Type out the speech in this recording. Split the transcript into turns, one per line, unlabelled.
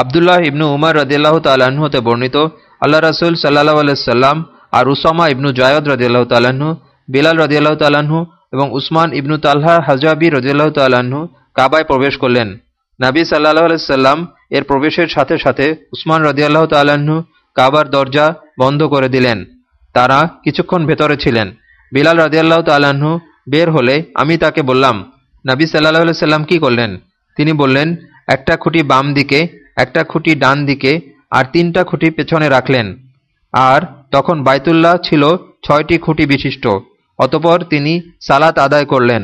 আবদুল্লাহ ইবনু উমার রদিয়াল্লাহ তাল্লাহ্ন হতে বর্ণিত, আল্লাহ রাসুল সাল্লাহ আলাইসাল্লাম আর উসামা ইবনু জায়দ রদিয়াল্লাহ তাল্লাহ্ন বিলাল রদিয়াল্লাহ তাল্লাহ্ন এবং উসমান ইবনু তাল্লাহ হাজাবি রদিয়াল্লাহ তাল্লাহ্ন কাবায় প্রবেশ করলেন। নাবী সাল্লাহ আলাইসাল্লাম এর প্রবেশের সাথে সাথে উসমান রদিয়াল্লাহ তাল্লাহ্ন কাবার দরজা বন্ধ করে দিলেন। তারা কিছুক্ষণ ভেতরে ছিলেন। বিলাল রদিয়াল্লাহ তাল্লাহ্ন বের হলে আমি তাকে বললাম, নাবী সাল্লাহ সাল্লাম কি করলেন? তিনি বললেন, একটা খুঁটি বাম দিকে একটা খুঁটি ডান দিকে আর তিনটা খুঁটি পেছনে রাখলেন। আর তখন বাইতুল্লাহ ছিল ছয়টি খুঁটি বিশিষ্ট, অতপর তিনি সালাত আদায় করলেন।